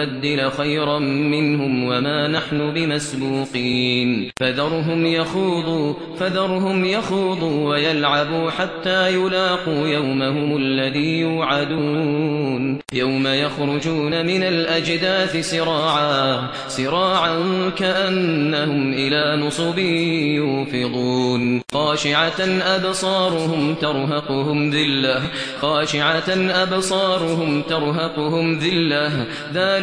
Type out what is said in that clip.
نبدل خيرا منهم وما نحن بمسبوقين. فذرهم يخوضوا فذرهم يخوضوا ويلعبوا حتى يلاقوا يومهم الذي يوعدون. يوم يخرجون من الأجداث سراعا سراعا كأنهم إلى نصب يوفضون. خاشعة أبصارهم ترهقهم ذلة خاشعة أبصارهم ترهقهم ذلة.